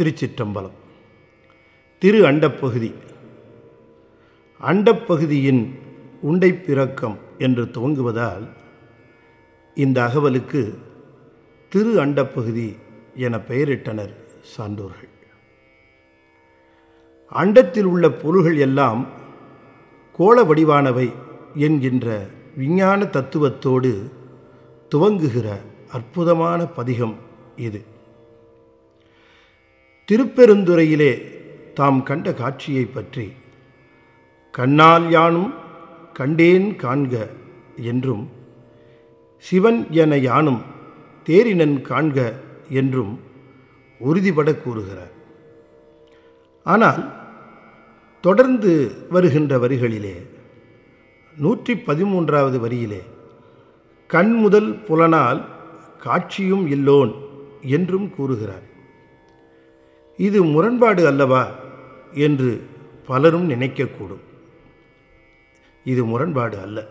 திருச்சிற்றம்பலம். திரு அண்டப்பகுதி. அண்டப்பகுதியின் உண்டை பிறக்கம் என்று துவங்குவதால் இந்த அகவலுக்கு திரு அண்டப்பகுதி என பெயரிட்டனர் சான்றோர்கள். அண்டத்தில் உள்ள பொருள்கள் எல்லாம் கோள வடிவானவை என்கின்ற விஞ்ஞான தத்துவத்தோடு துவங்குகிற அற்புதமான பதிகம் இது. திருப்பெருந்துறையிலே தாம் கண்ட காட்சியை பற்றி கண்ணால் யானும் கண்டேன் காண்க என்றும் சிவன் என யானும் தேரினன் காண்க என்றும் உறுதிபட கூறுகிறார். ஆனால் தொடர்ந்து வருகின்ற வரிகளிலே நூற்றி பதிமூன்றாவது வரியிலே கண் முதல் புலனால் காட்சியும் இல்லோன் என்றும் கூறுகிறார். இது முரண்பாடு அல்லவா என்று பலரும் நினைக்கக்கூடும். இது முரண்பாடு அல்ல.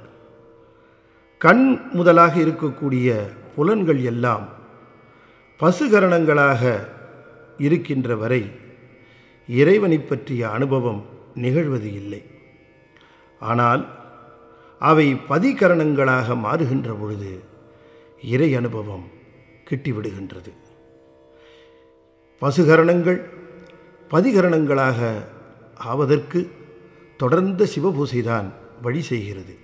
கண் முதலாக இருக்கக்கூடிய புலன்கள் எல்லாம் பசுகரணங்களாக இருக்கின்ற வரை இறைவனை பற்றிய அனுபவம் நிகழ்வது இல்லை. ஆனால் அவை பதிகரணங்களாக மாறுகின்ற பொழுது இறை அனுபவம் கிட்டிவிடுகின்றது. பசுகரணங்கள் பதிகரணங்களாக ஆவதற்கு தொடர்ந்த சிவபூசைதான் வழி செய்கிறது.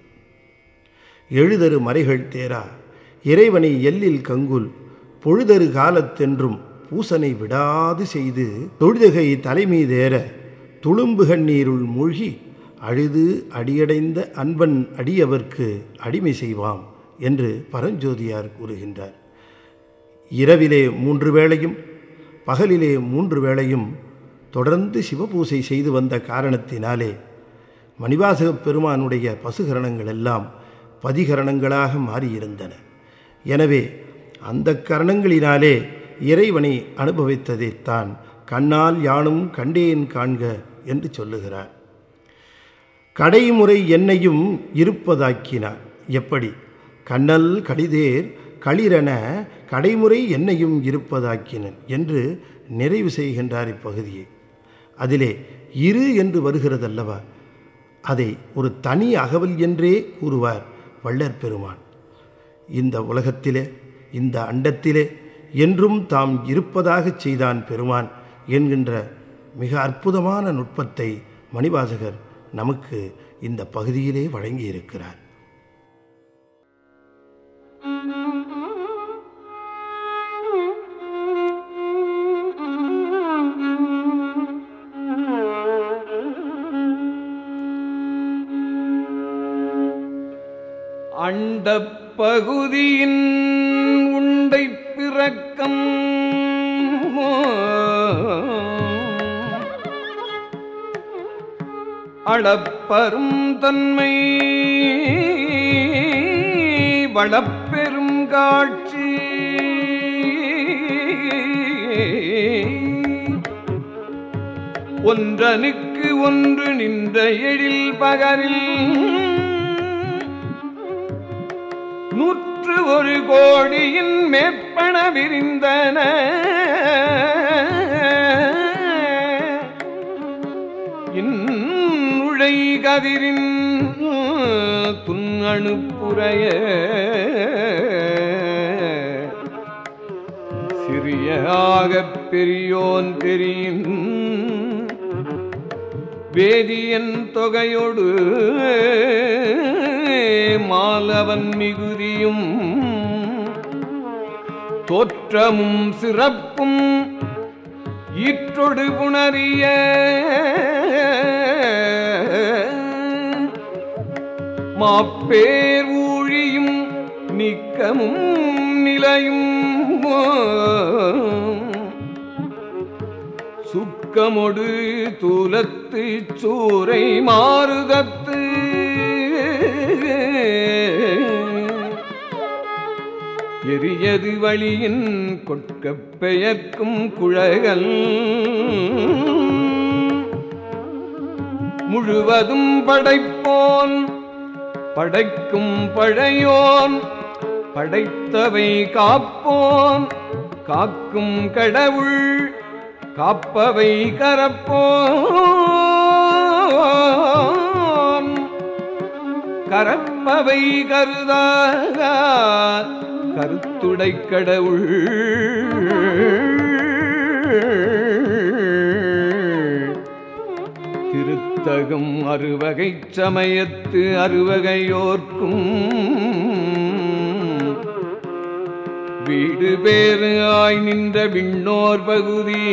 எழுதரு மறைகள் தேரா இறைவனை எல்லில் கங்குல் பொழுதரு காலத்தென்றும் பூசனை விடாது செய்து தொழுதகை தலைமீதேற துளும்பு கண்ணீருள் மூழ்கி அழுது அடியடைந்த அன்பன் அடியவர்க்கு அடிமை செய்வாம் என்று பரஞ்சோதியார் கூறுகின்றார். இரவிலே மூன்று வேளையும் பகலிலே மூன்று வேளையும் தொடர்ந்து சிவபூசை செய்து வந்த காரணத்தினாலே மணிவாசக பெருமானுடைய பசுகரணங்கள் எல்லாம் பதிகரணங்களாக மாறியிருந்தன. எனவே அந்த கரணங்களினாலே இறைவனை அனுபவித்ததைத்தான் கண்ணால் யானும் கண்டேன் காண்க என்று சொல்லுகிறார். கடைமுறை என்னையும் இருப்பதாக்கினார். எப்படி? கண்ணல் கடிதேர் களிரென கடைமுறை என்னையும் இருப்பதாக்கினன் என்று நிறைவு செய்கின்றார் இப்பகுதியை. அதிலே இரு என்று வருகிறதல்லவா? அதை ஒரு தனி அகவல் என்றே கூறுவார் வள்ளற் பெருமான். இந்த உலகத்திலே இந்த அண்டத்திலே என்றும் தாம் இருப்பதாகச் செய்தான் பெருமான் என்கின்ற மிக அற்புதமான நுட்பத்தை மணிவாசகர் நமக்கு இந்த பகுதியிலே வழங்கியிருக்கிறார். அண்டப் பகுதியின் உண்டை பிறக்கம் அளப்பரும் தன்மை வளப்பெரும் காட்சி. ஒன்றனுக்கு ஒன்று நின்ற எழில் பகரில் ஒரு கோடியின் மேற்பண விரிந்தன. இன்னுழை கதிரின் துண்ணணுப்புறைய சிறியாகப் பெரியோன் தெரியும் வேதியன் தொகையோடு மாலவன் மிகுதியும் தோற்றமும் சிறப்பும் ஈற்றொடு புணரிய மாப்பேர் ஊழியும் நிக்கமும் நிலையும் சுக்கமொடு தூலத்து சூரை மாறுதத்து எரியது வழியின் கொட்கப் பெயர்க்கும் குழகல் முழுவதும் படைப்போன் படைக்கும் பழையோன் படைத்தவை காப்போன். காக்கும் கடவுள் காப்பவை கரப்போன். கரப்பவை கருதா கருத்துடை கடவுள். திருத்தகம் அறுவகை சமயத்து அறுவகையோர்க்கும். வீடு பேறு ஆய் நின்ற விண்ணோர் பகுதி.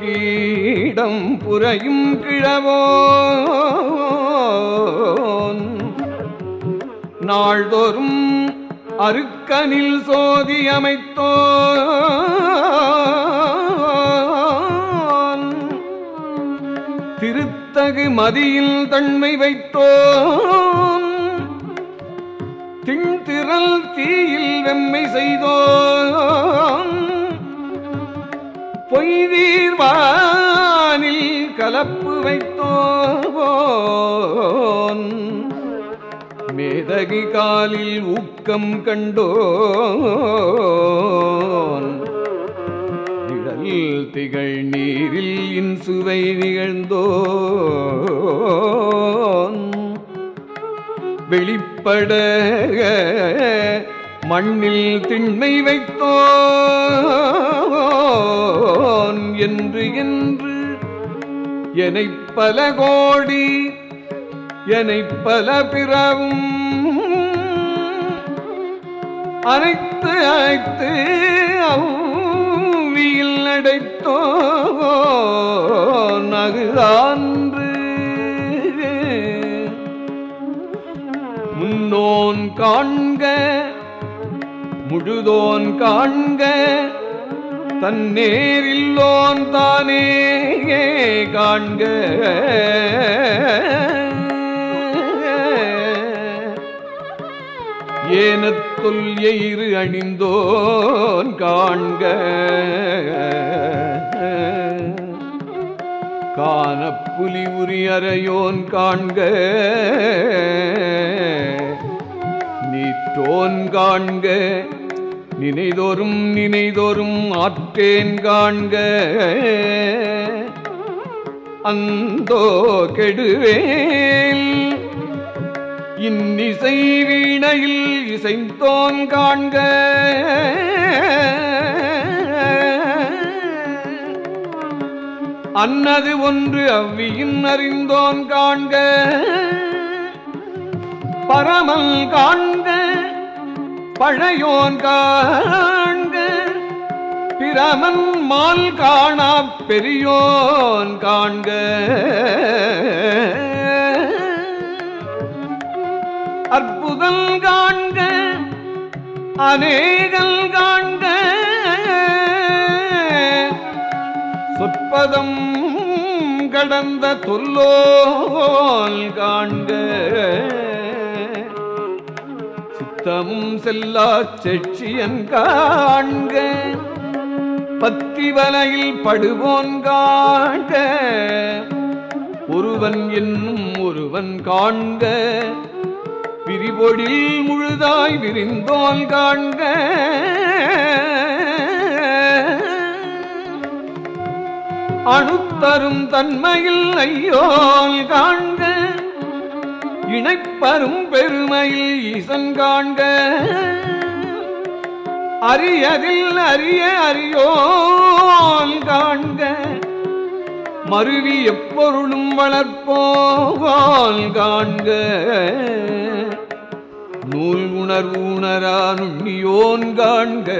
கீடம் புறையும் கிழவோன் நாள்தோறும் அருக்கனில் சோதி அமைத்தோ திருத்தகு மதியில் தன்மை வைத்தோன். திண்திரல் தீயில் வெம்மை செய்தோன். பொய்தீர்வானில் கலப்பு வைத்தோன். மேதகி காலில் ஊக்கம் கண்டோன். நிழல் திகழ் நீரில் இன்சுவை நிகழ்ந்தோன். வெளிப்பட மண்ணில் திண்மை வைத்தோன். என்று என்று எனைப் பல கோடி என்னை பல பிறவும் அனைத்து அழைத்து அவ்வியில் அடைத்தோ நகுதான்று முன்னோன் காண்க முழுதோன் காண்க தன் நேரில்லோன் தானே காண்க. ஏனத்துல் எயிறு அணிந்தோன் காண்க. காண புலி உரி காண்க. நீற்றோன் காண்க. நினைதோறும் நினைதோறும் ஆற்றேன் காண்க. அந்தோ கெடுவேல் இன்னிசை வீணையில் இசைந்தோன் காண்க. அன்னது ஒன்று அவ்வியின் அறிந்தோன் காண்க. பரமல் காண்க பழையோன் காண்க. பிரமன் மால் காணா பெரியோன் காண்க. அற்புதம் காண்க அநேகம் காண்க. சொற்பதம் கடந்த தொல்லோல் காண்க. சித்தமும் செல்லா செட்சியன் காண்க. பத்தி வலையில் படுவோன் காண்க. ஒருவன் என்னும் ஒருவன் காண்க. விரிபொடில் முழுதாய் விரிந்தோல் காண்க. அணுத்தரும் தன்மையில் ஐயோல் காண்க. இணைப்பரும் பெருமையில் ஈசன் காண்க. அரியதில் அரிய அறியோல் காண்க. மருவி எப்பொருளும் வளர்ப்போல் காண்க. நூல் உணர்வு உணரா நுண்ணியோன் காண்க.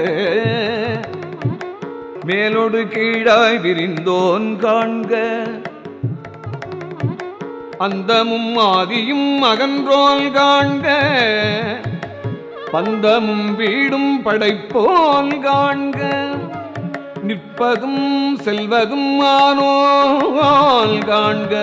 மேலோடு கீழாய் விரிந்தோன் காண்க. அந்தமும் ஆதியும் அகன்றோல் காண்க. பந்தமும் வீடும் படைப்போல் காண்க. நிற்பதும் செல்வதும் ஆனோல் காண்க.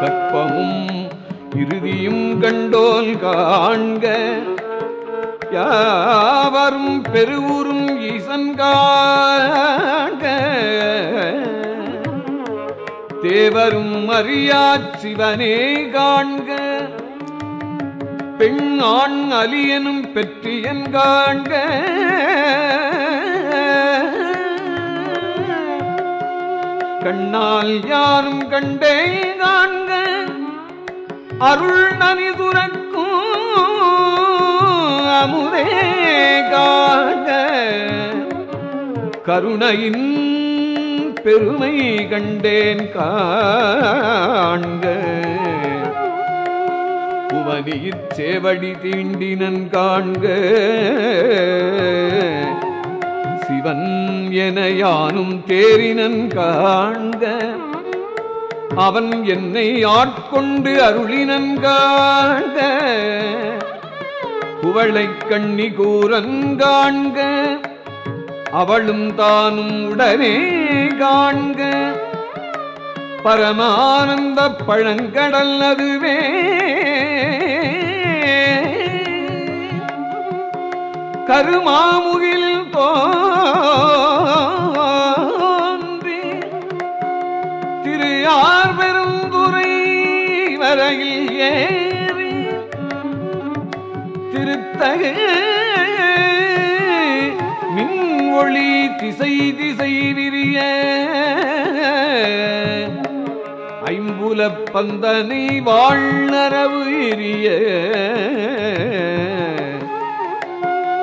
கற்பமும் இறுதியும் கண்டோல் காண்க. யாவரும் பெருவூரும் ஈசன் காண்க. தேவரும் அறியா சிவனே காண்க. பெண் ஆண் அலியனும் பெற்றியன் காண்க கண்ணால் யாரும் கண்டே காண்க. அருள் நனி துறக்கும் அமுதே காண்க. கருணையின் பெருமை கண்டேன் காண்க. உமனியிற் சேவடி தீண்டினன் காண்க. சிவன் என யானும் தேரினன் காண்க. அவன் என்னை ஆட்கொண்டு அருளினன் காண்க. குவளைக் கண்ணி கூறன் காண்க. அவளும் தானும் உடனே காண்க. பரமானந்த பழங்கடல் அதுவே கருமாமுகில் தோன்றி. திரு ஆர் பெருந்துரை வரையில் ஏறி. திருத்தகு மின் ஒளி திசை திசை விரிய. ஐம்புலப் பந்தனை வாழ்நரவு எரிய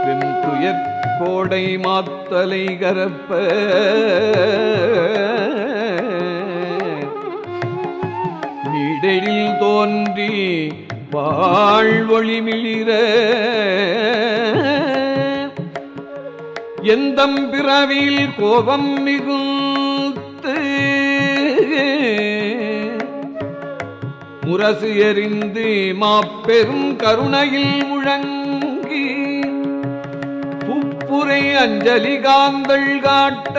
வெண்துயர் கோடை மாத்தலை கரப்ப. நீடெழில் தோன்றி வாழ்வொளி மிளிர. எந்தம் பிறவியில் கோபம் மிகுத்து முரசு எறிந்து மாப்பெரும் கருணையில் முழங்கி புப்புரை அஞ்சலி காந்தள் காட்ட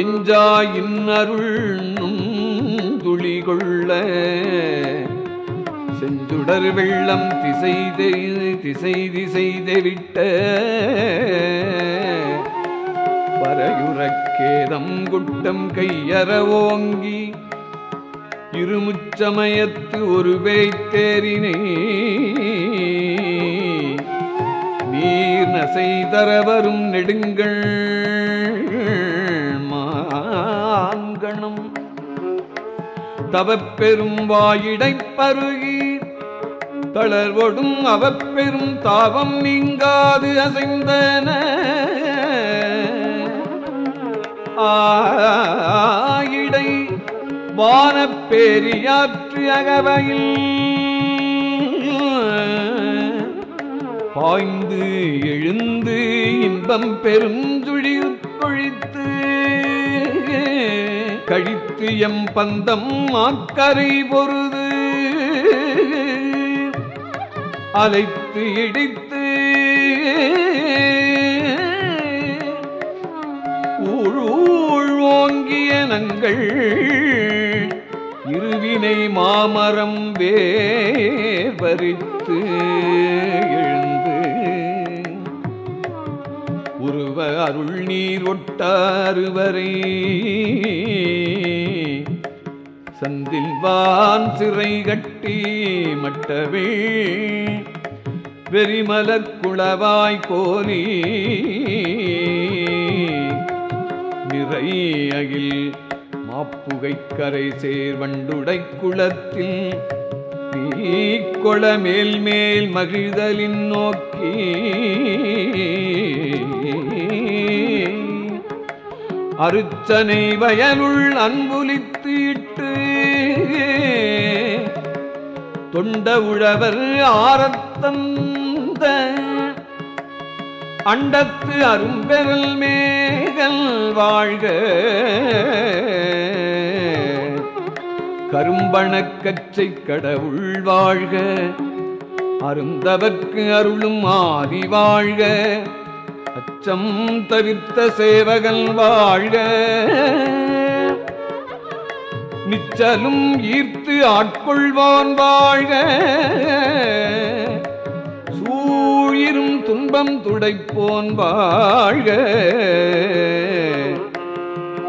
எஞ்சாயின் அருள் துளிகொள்ள செஞ்சுடர் வெள்ளம் திசை திசை திசை தெவிட்ட பரையுறக்கேதம் குட்டம் கையற ஓங்கி இருமுச்சமயத்து ஒரு பேய்த்தேரினை நீர் நசை தர வரும் நெடுங்கள் மாங்கணம் தவப்பெரும் வாயிடைப் பருகி தளர்வொடும் அவப்பெரும் தாவம் நீங்காது அசைந்தன. ஆயிடை வானப் பேரியாற்று அகவையில் பாய்ந்து எழுந்து இன்பம் பெருஞ்சுழி கொழித்து கழித்து எம் பந்தம் ஆக்கரை பொருது அலைத்து இடித்து ஓங்கிய இருவினை மாமரம் வேவரித்து எழுந்து. உருவ அருள் நீர் ஒட்டாறுவரை சந்தில் வான் சிறை கட்டி மட்டவே வெறிமலர் குளவாய் கோலி மாப்புகை அகில் மாப்புகை கரை சேர் வண்டுடை குளத்தில் நீக்கொள மேல் மேல் மகிழ்தலின் நோக்கி அருச்சனை வயலுள் அன்புலித்து இட்டு தொண்ட உழவர் ஆரத்தன் அண்டத்து அரும்பெருள் மேகல் வாழ்க. கரும்பணக் கச்சை கடவுள் வாழ்க. அருந்தவர்க்கு அருளும் ஆதி வாழ்க. அச்சம் தவிர்த்த சேவகன் வாழ்க. நிச்சலும் ஈர்த்து ஆட்கொள்வான் வாழ்க. துன்பம் துடைப்போன் வாழ்க.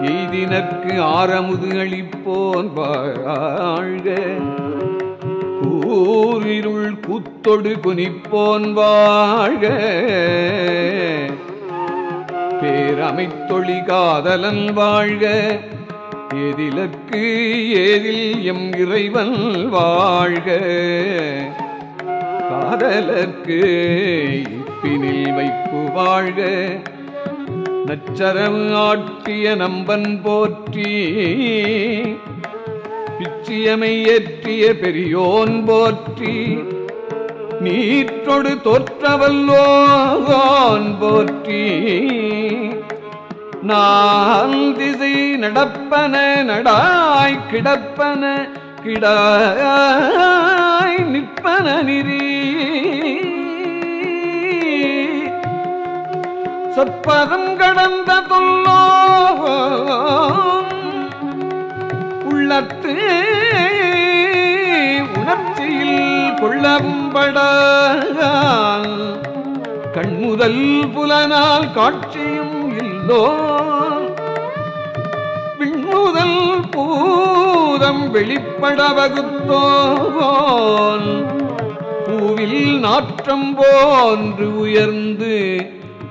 எய்தினற்கு ஆரமுது அளிப்போன் வாழ்க. கூறிருள் குத்தொடு குனிப்போன் வாழ்க. பேரமைத்தொழி காதலன் வாழ்க. எதிலக்கு ஏதில் எம் இறைவன் வாழ்க. காதலர்க்கு நட்பினில் வைப்பு வாழ்க. நச்சரவு ஆட்டிய நம்பன் போற்றி. பிச்சியமை ஏற்றிய பெரியோன் போற்றி. நீற்றொடு தோற்றவல்லோன் போற்றி. நான் திசை நடப்பன நடாய் கிடப்பன கிடாய் நிற்பன நிறீ சொற்பதம் கடந்த தொல்லோ உள்ளத்து உணர்ச்சியில் கொள்ளம்படால் கண்முதல் புலனால் காட்சியும் இல்லோ. விண்முதல் பூதம் வெளிப்பட வகுத்தோன். பூவில் நாற்றம் போன்று உயர்ந்து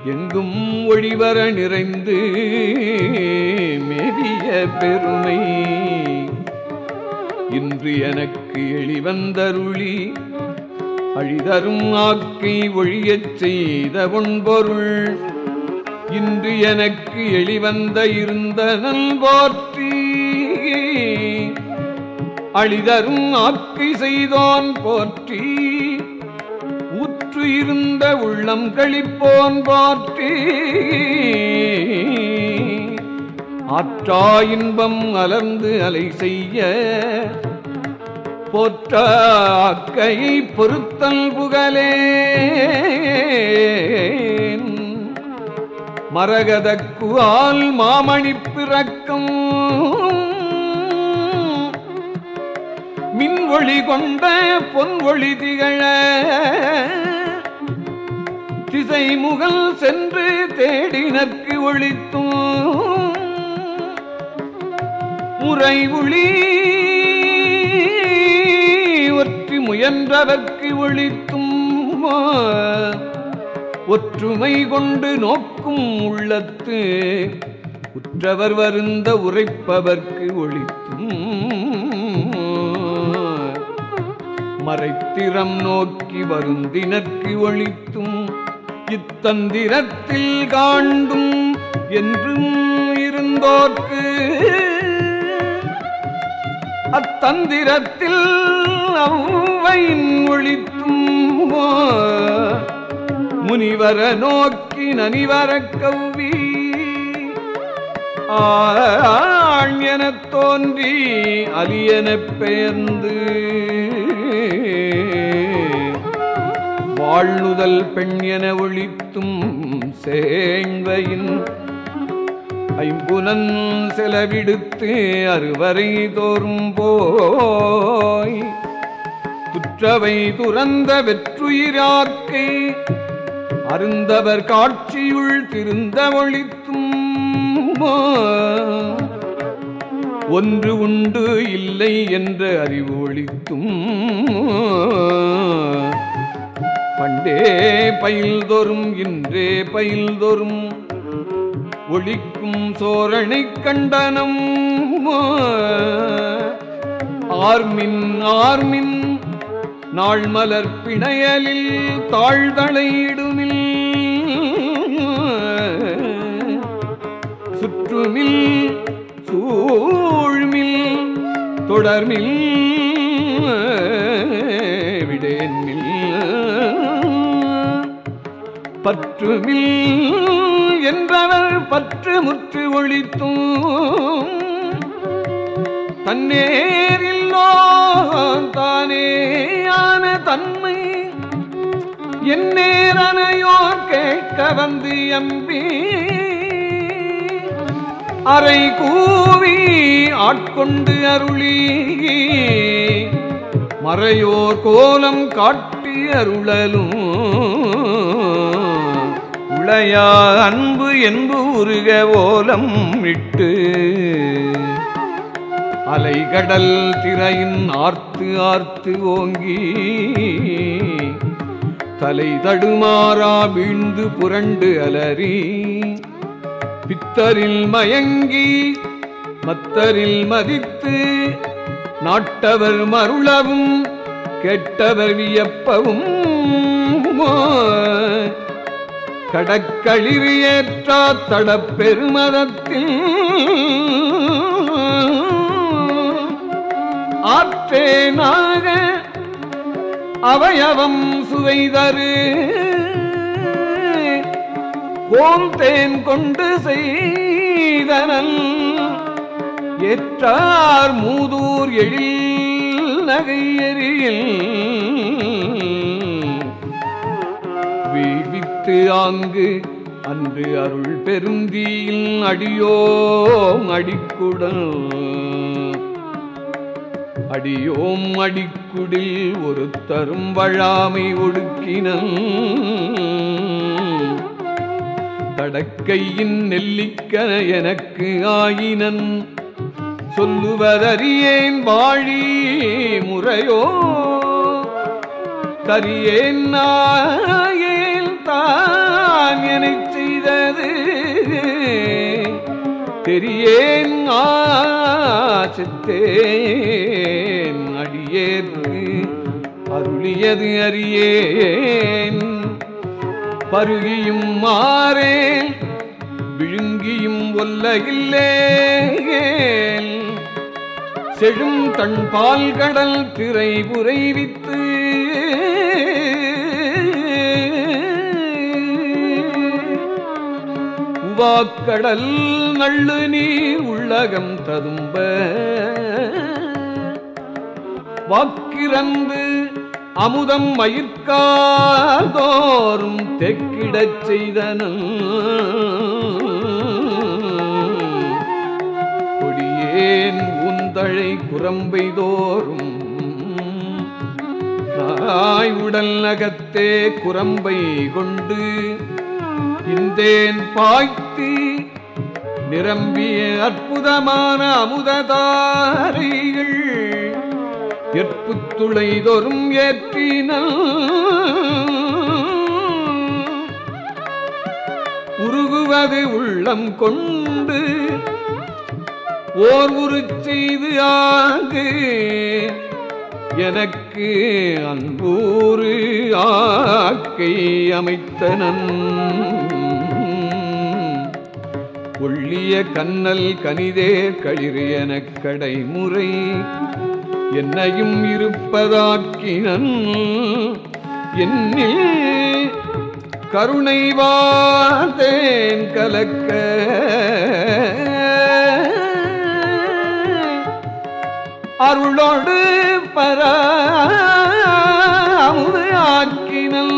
எங்கும் ஒளிவர நிறைந்து மேவிய பெருமை. இன்று எனக்கு எளிவந்தருளி அழிதரும் ஆக்கை ஒழியச் செய்த ஒன்பொருள். இன்று எனக்கு எளிவந்த இருந்த நல் அழிதரும் ஆக்கை செய்தோன் போற்றி. ஊற்று இருந்த உள்ளம் கழிப்போன் பாற்றி ஆற்றா இன்பம் அலர்ந்து அலை செய்ய. போற்ற அக்கையை பொருத்தல் புகழே மரகதக்குவால் மாமணி பிறக்கும். மின் ஒளி கொண்ட பொன் ஒளி திகழ. திசை முகல் சென்று தேடினற்கு ஒளித்தும் முறை ஒளி ஒற்றி முயன்றவர்க்கு ஒழித்தும் ஒற்றுமை கொண்டு நோக்கும் உள்ளத்து உற்றவர் வருந்த உரைப்பவர்க்கு ஒழித்தும் மறைத்திறம் நோக்கி வருந்தினற்கு ஒளித்தும் இத்தந்திரத்தில் காண்டும் என்றும் இருந்தோர்க்கு அத்தந்திரத்தில் அவ்வையின் ஒழித்தும் முனிவர நோக்கி நனிவர கவ்வி ஆண் எனத் தோன்றி அலியனப் பெயர்ந்து வாழ்நுதல் பெண் என ஒழித்தும் சேங்கையின் ஐம்புலன் செலவிடுத்து அறுவரை தோறும் போய். குற்றவை துறந்த வெற்றுயிராக்கை அருந்தவர் காட்சியுள் திருந்த ஒழித்தும் ஒன்று உண்டு இல்லை என்ற அறிவு ஒழித்தும் பண்டே பயில்தோறும் இன்றே பயில்தோறும். ஒழிக்கும் சோரணை கண்டனம் ஆர்மின் ஆர்மின் நாள் மலர் பிணையலில் தாழ்தளையிடுமில். சுற்றுமில் சூழ்மில் தொடர்மில் பற்றுமில் என்றவர் பற்று முற்று ஒழித்தும் தன்னேரில்லோ தானேயான தன்மை என்னேரனையோர் கேட்க வந்து எம்பி அறை கூவி ஆட்கொண்டு அருளி மறையோர் கோலம் காட்டி அருளலும் விளையா அன்பு என்பு உருக ஓலம் இட்டு. அலைகடல் திரையின் ஆர்த்து ஆர்த்து ஓங்கி. தலை தடுமாறா வீழ்ந்து புரண்டு அலறி. பித்தரில் மயங்கி மத்தரில் மதித்து. நாட்டவர் மருளவும் கெட்டவர் வியப்பவும். கடக்களிர் ஏற்றா தடப்பெருமதத்தில் ஆற்றேனாக அவயவம் சுவைதரு. கோந்தேன் கொண்டு செய்தனல் ஏற்றார் மூதூர் எழில் நகையறியில். வீழ்வித்து ஆங்கு அன்று அருள் பெருந்தியில் அடியோம் அடிக்குடல். அடியோம் அடிக்குடில் ஒரு தரும் வழாமை ஒடுக்கினன். தடக்கையின் நெல்லிக்கன எனக்கு ஆயினன். சொல்லுவதறியேன் வாழி முறையோ. கரியேன் நாயே தான் என செய்தது. தெரியேன் ஆசித்தேன் அடியேற்கு அருளியது அறியேன். பருகியும் மாறேன் விழுங்கியும் ஒல்லகில்லேன் செழும் தன் பால் கடல் திரை புரைவித்து உவாக்கடல் நள்ளு நீர் உள்ளகம் ததும்ப. வாக்கிறந்து அமுதம் மயிர்காதோறும் தெக்கிடச் செய்தனும் கொடியேன் உந்தழை குரம்பை தோறும். நாய் உடல் நகத்தே குரம்பை கொண்டு இந்தேன் பாய்த்து நிரம்பிய அற்புதமான அமுததாரிகள். எற்புத்துளை தோறும் ஏற்றினல். உருகுவது உள்ளம் கொண்டு ஓர் உரு செய்து ஆகு. எனக்கு அன்பூறு ஆக்கை அமைத்தனன். ஒள்ளிய கண்ணல் கனிதே களிறு எனக் கடைமுறை. என்னையும் இருப்பதாக்கினன். என்னில் கருணை கலக்க. அருளோடு பராமுது ஆக்கினல்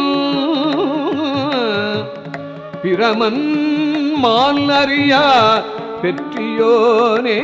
பிரமன் மால் அறியா பெற்றியோனே